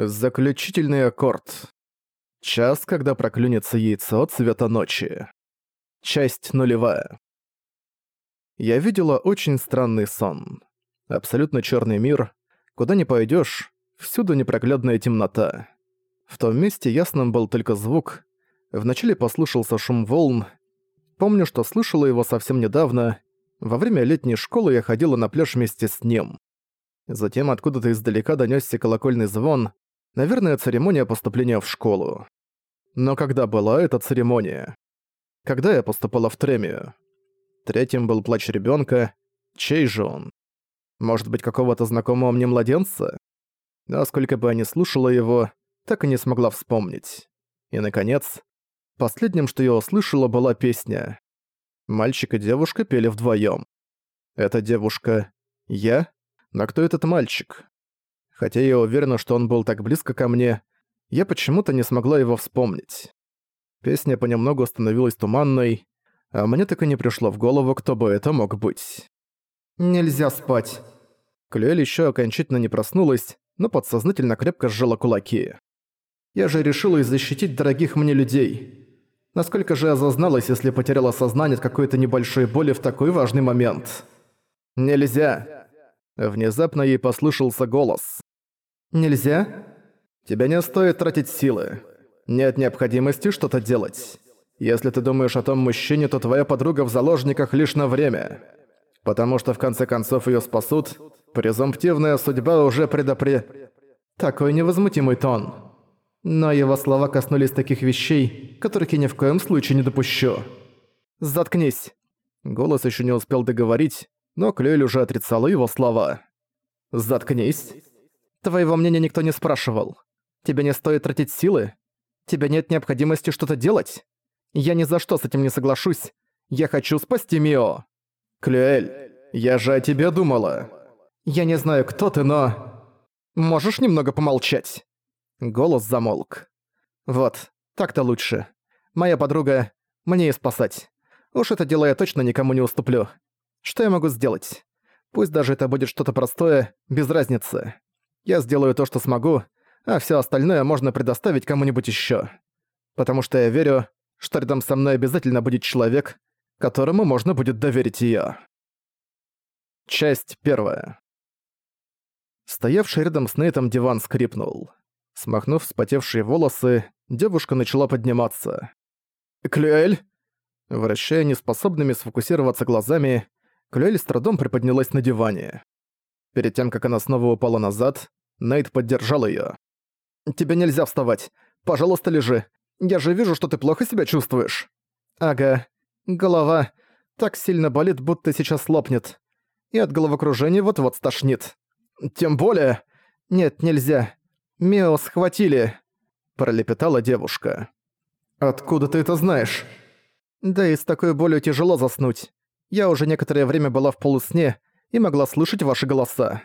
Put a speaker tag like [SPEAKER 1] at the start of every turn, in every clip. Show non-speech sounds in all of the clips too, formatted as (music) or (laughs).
[SPEAKER 1] Заключительный аккорд. Час, когда проклюнется яйцо цвета ночи. Часть нулевая. Я видела очень странный сон. Абсолютно черный мир. Куда ни пойдешь, всюду непроглядная темнота. В том месте ясным был только звук. Вначале послышался шум волн. Помню, что слышала его совсем недавно. Во время летней школы я ходила на пляж вместе с ним. Затем откуда-то издалека донёсся колокольный звон, Наверное, церемония поступления в школу. Но когда была эта церемония? Когда я поступала в Тремию? Третьим был плач ребенка. Чей же он? Может быть, какого-то знакомого мне младенца? Но сколько бы я ни слушала его, так и не смогла вспомнить. И, наконец, последним, что я услышала, была песня. Мальчик и девушка пели вдвоем. Эта девушка — я? Но кто этот мальчик? Хотя я уверена, что он был так близко ко мне, я почему-то не смогла его вспомнить. Песня понемногу становилась туманной, а мне так и не пришло в голову, кто бы это мог быть.
[SPEAKER 2] «Нельзя спать».
[SPEAKER 1] Клюэль еще окончательно не проснулась, но подсознательно крепко сжала кулаки.
[SPEAKER 2] «Я же решила защитить дорогих мне людей. Насколько же я зазналась, если потеряла сознание от какой-то небольшой боли в такой важный момент?»
[SPEAKER 1] «Нельзя!» Внезапно ей послышался голос.
[SPEAKER 2] Нельзя?
[SPEAKER 1] Тебе не стоит тратить силы. Нет необходимости что-то делать. Если ты думаешь о том мужчине, то твоя подруга в заложниках лишь на время. Потому что в конце концов её спасут, презумптивная судьба уже предопре...
[SPEAKER 2] Такой невозмутимый тон. Но его слова коснулись таких вещей, которых я ни в коем случае не допущу.
[SPEAKER 1] «Заткнись!» Голос ещё не успел договорить, но Клюэль уже отрицала его слова. «Заткнись!» Твоего мнения никто не спрашивал. Тебе не стоит тратить силы? Тебе нет необходимости что-то делать? Я ни за что с этим не соглашусь. Я хочу спасти Мио. Клюэль, я же о тебе думала. Я не знаю, кто ты, но... Можешь немного помолчать?» Голос замолк. «Вот, так-то лучше. Моя подруга... Мне и спасать. Уж это дело я точно никому не уступлю. Что я могу сделать? Пусть даже это будет что-то простое, без разницы. Я сделаю то, что смогу, а все остальное можно предоставить кому-нибудь еще. Потому что я верю, что рядом со мной обязательно будет человек, которому можно будет доверить ее. Часть первая. Стоявший рядом с Нейтом диван скрипнул. Смахнув вспотевшие волосы, девушка начала подниматься. «Клюэль?» Вращая неспособными сфокусироваться глазами, Клюэль с трудом приподнялась на диване. Перед тем, как она снова упала назад, Найт поддержал её. «Тебе нельзя вставать. Пожалуйста, лежи. Я же вижу, что ты плохо себя чувствуешь». «Ага. Голова так сильно болит, будто сейчас лопнет. И от головокружения вот-вот стошнит. Тем более... Нет, нельзя. Мио схватили», — пролепетала девушка. «Откуда ты это знаешь?» «Да и с такой болью тяжело заснуть. Я уже некоторое время была в полусне и могла слышать ваши голоса».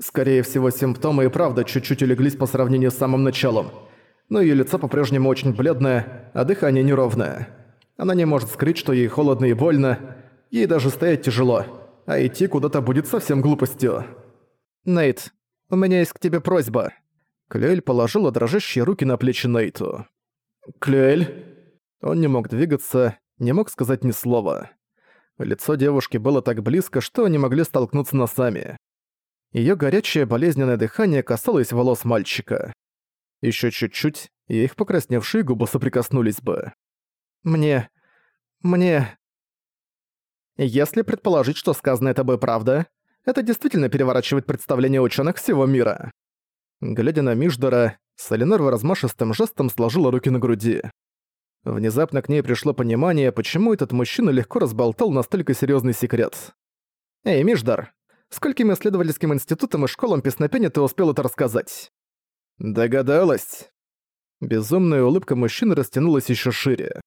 [SPEAKER 1] Скорее всего, симптомы и правда чуть-чуть улеглись по сравнению с самым началом. Но её лицо по-прежнему очень бледное, а дыхание неровное. Она не может скрыть, что ей холодно и больно. Ей даже стоять тяжело, а идти куда-то будет совсем глупостью. «Нейт, у меня есть к тебе просьба». Клюэль положила дрожащие руки на плечи Нейту. «Клюэль?» Он не мог двигаться, не мог сказать ни слова. Лицо девушки было так близко, что они могли столкнуться носами. Её горячее болезненное дыхание касалось волос мальчика. Ещё чуть-чуть, и их покрасневшие губы соприкоснулись бы. «Мне... мне...» Если предположить, что сказанное тобой правда, это действительно переворачивает представление ученых всего мира. Глядя на Миждора, Солинар размашистым жестом сложила руки на груди. Внезапно к ней пришло понимание, почему этот мужчина легко разболтал настолько серьезный секрет. «Эй, Миждар, скольким исследовательским институтам и школам песнопения ты успел это рассказать?» «Догадалась». Безумная улыбка мужчины растянулась еще шире.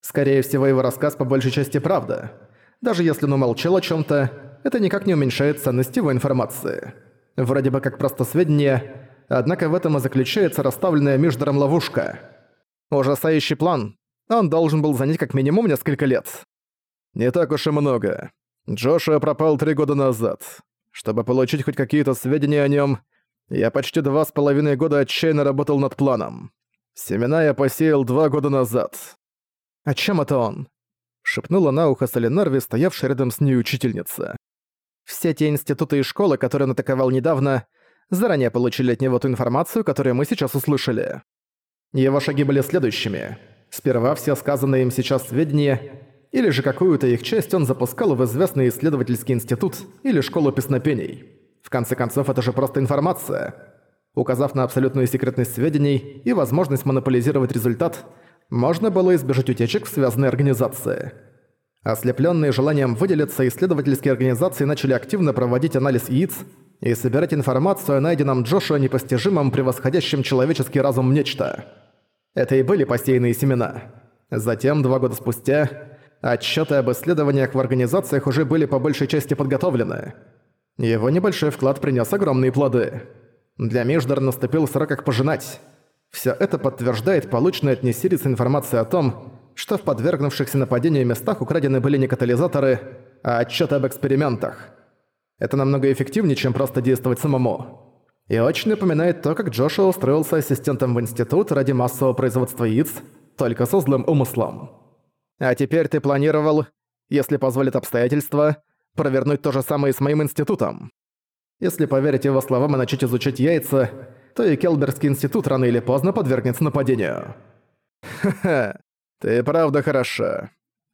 [SPEAKER 1] «Скорее всего, его рассказ по большей части правда. Даже если он умолчал о чем то это никак не уменьшает ценность его информации. Вроде бы как просто сведения, однако в этом и заключается расставленная между ловушка. Ужасающий план. Он должен был занять как минимум несколько лет. Не так уж и много. Джошуа пропал три года назад. Чтобы получить хоть какие-то сведения о нем, Я почти два с половиной года отчаянно работал над планом. Семена я посеял два года назад.
[SPEAKER 2] «О чем это он?»
[SPEAKER 1] — шепнула на ухо Соленарви, стоявшая рядом с ней учительница.
[SPEAKER 2] «Все те институты и школы, которые он атаковал недавно, заранее получили от него ту информацию, которую мы сейчас услышали. Его шаги были следующими. Сперва все сказанные им сейчас сведения, или же какую-то их часть он запускал в известный исследовательский институт или школу песнопений. В конце концов, это же просто информация. Указав на абсолютную секретность сведений и возможность монополизировать результат, можно было избежать утечек в связанной организации. Ослепленные желанием выделиться, исследовательские организации начали активно проводить анализ яиц и собирать информацию о найденном Джошуа непостижимом, превосходящем человеческий разум нечто. Это и были посеянные семена. Затем, два года спустя, отчеты об исследованиях в организациях уже были по большей части подготовлены. Его небольшой вклад принес огромные плоды. Для Междара наступил срок их пожинать. Все это подтверждает полученная от Несирис информация о том, что в подвергнувшихся нападению местах украдены были не катализаторы, а отчеты об экспериментах. Это намного эффективнее, чем просто действовать самому. И очень напоминает то, как Джошуа устроился ассистентом в институт ради массового производства яиц, только со злым умыслом. А теперь ты планировал, если позволят обстоятельства, провернуть то же самое с моим институтом. Если поверить его словам и начать изучать яйца, то и Келберский институт рано или поздно подвергнется нападению.
[SPEAKER 1] Ха-ха, ты правда хороша.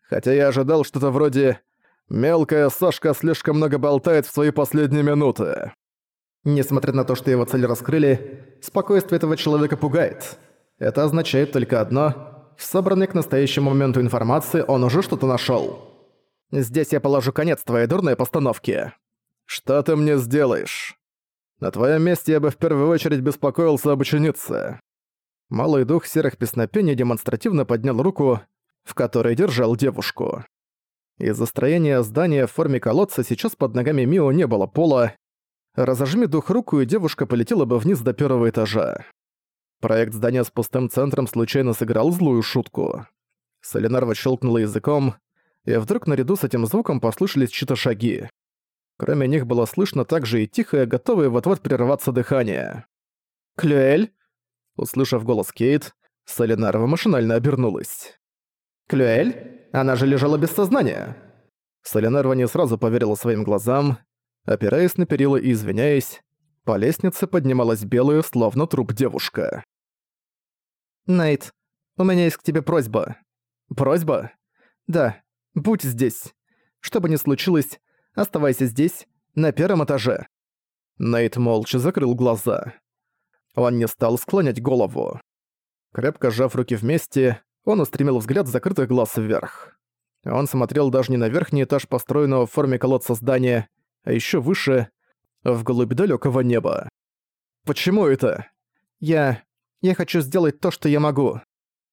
[SPEAKER 1] Хотя я ожидал что-то вроде «Мелкая Сашка слишком много болтает в свои последние минуты».
[SPEAKER 2] Несмотря на то, что его цель раскрыли, спокойствие этого человека пугает. Это означает только одно – в собранной к настоящему моменту информации он уже что-то нашёл. Здесь я положу конец твоей дурной постановке.
[SPEAKER 1] Что ты мне сделаешь? На твоем месте я бы в первую очередь беспокоился об ученице. Малый дух серых песнопений демонстративно поднял руку, в которой держал девушку. Из-за строения здания в форме колодца сейчас под ногами Мио не было пола. Разожми дух руку, и девушка полетела бы вниз до первого этажа. Проект здания с пустым центром случайно сыграл злую шутку. Солинарва щелкнула языком, и вдруг наряду с этим звуком послышались чьи-то шаги. Кроме них было слышно также и тихое, готовое вот-вот прерваться дыхание.
[SPEAKER 2] «Клюэль?»
[SPEAKER 1] Услышав голос Кейт, Солинарова машинально обернулась.
[SPEAKER 2] «Клюэль? Она же лежала без сознания!»
[SPEAKER 1] Солинарва не сразу поверила своим глазам. Опираясь на перила и извиняясь, по лестнице поднималась белая, словно труп девушка.
[SPEAKER 2] «Найт, у меня есть к тебе просьба».
[SPEAKER 1] «Просьба?»
[SPEAKER 2] «Да, будь здесь. Что бы ни случилось, оставайся здесь, на первом этаже».
[SPEAKER 1] Найт молча закрыл глаза. Он не стал склонять голову. Крепко сжав руки вместе, он устремил взгляд закрытых глаз вверх. Он смотрел даже не на верхний этаж построенного в форме колодца здания, а еще выше, вглубь далекого неба. «Почему это?»
[SPEAKER 2] «Я... я хочу сделать то, что я могу.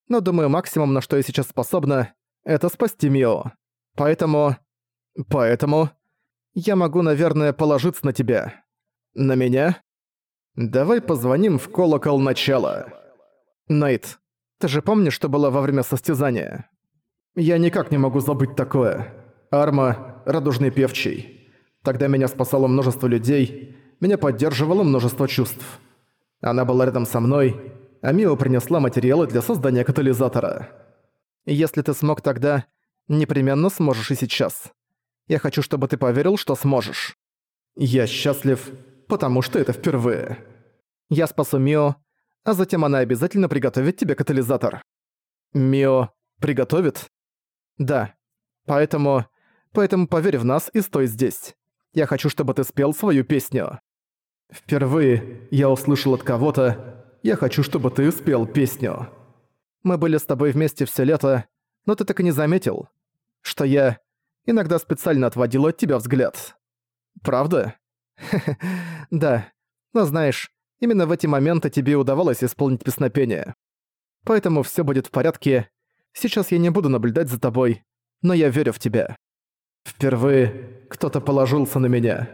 [SPEAKER 2] Но думаю, максимум, на что я сейчас способна, это спасти Мио. Поэтому... Поэтому... Я могу, наверное, положиться на тебя.
[SPEAKER 1] На меня?» Давай позвоним в колокол начала.
[SPEAKER 2] Найт, ты же помнишь, что было во время состязания?
[SPEAKER 1] Я никак не могу забыть такое. Арма — радужный певчий. Тогда меня спасало множество людей, меня поддерживало множество чувств. Она была рядом со мной, а Мио принесла материалы для создания катализатора.
[SPEAKER 2] Если ты смог тогда, непременно сможешь и сейчас. Я хочу, чтобы ты поверил, что сможешь.
[SPEAKER 1] Я счастлив, потому что это впервые.
[SPEAKER 2] Я спасу Мио, а затем она обязательно приготовит тебе катализатор.
[SPEAKER 1] Мио приготовит?
[SPEAKER 2] Да. Поэтому... Поэтому поверь в нас и стой здесь. Я хочу, чтобы ты спел свою песню.
[SPEAKER 1] Впервые я услышал от кого-то «Я хочу, чтобы ты спел песню».
[SPEAKER 2] Мы были с тобой вместе все лето, но ты так и не заметил, что я иногда специально отводил от тебя взгляд.
[SPEAKER 1] Правда? (laughs)
[SPEAKER 2] да. Но знаешь, именно в эти моменты тебе удавалось исполнить песнопение. Поэтому все будет в порядке. Сейчас я не буду наблюдать за тобой, но я верю в тебя.
[SPEAKER 1] Впервые кто-то положился на меня.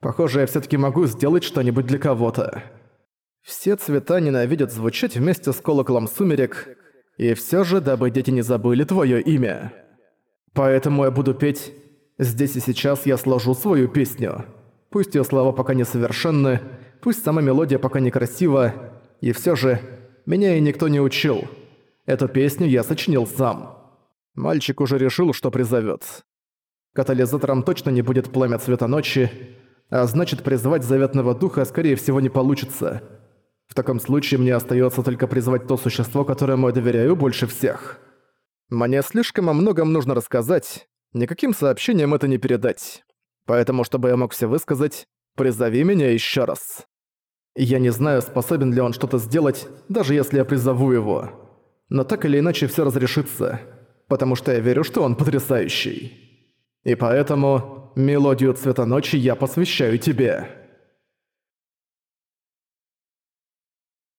[SPEAKER 1] Похоже, я все таки могу сделать что-нибудь для кого-то. Все цвета ненавидят звучать вместе с колоколом сумерек, и все же, дабы дети не забыли твое имя. Поэтому я буду петь «Здесь и сейчас я сложу свою песню». Пусть ее слова пока не совершенны, пусть сама мелодия пока некрасива, и все же меня и никто не учил. Эту песню я сочинил сам. Мальчик уже решил, что призовет. Катализатором точно не будет пламя цвета ночи, а значит призвать заветного духа скорее всего не получится. В таком случае мне остается только призвать то существо, которому я доверяю больше всех. Мне слишком о многом нужно рассказать, никаким сообщением это не передать. Поэтому, чтобы я мог все высказать, призови меня еще раз. Я не знаю, способен ли он что-то сделать, даже если я призову его. Но так или иначе все разрешится, потому что я верю, что он потрясающий. И поэтому мелодию цвета ночи я посвящаю тебе».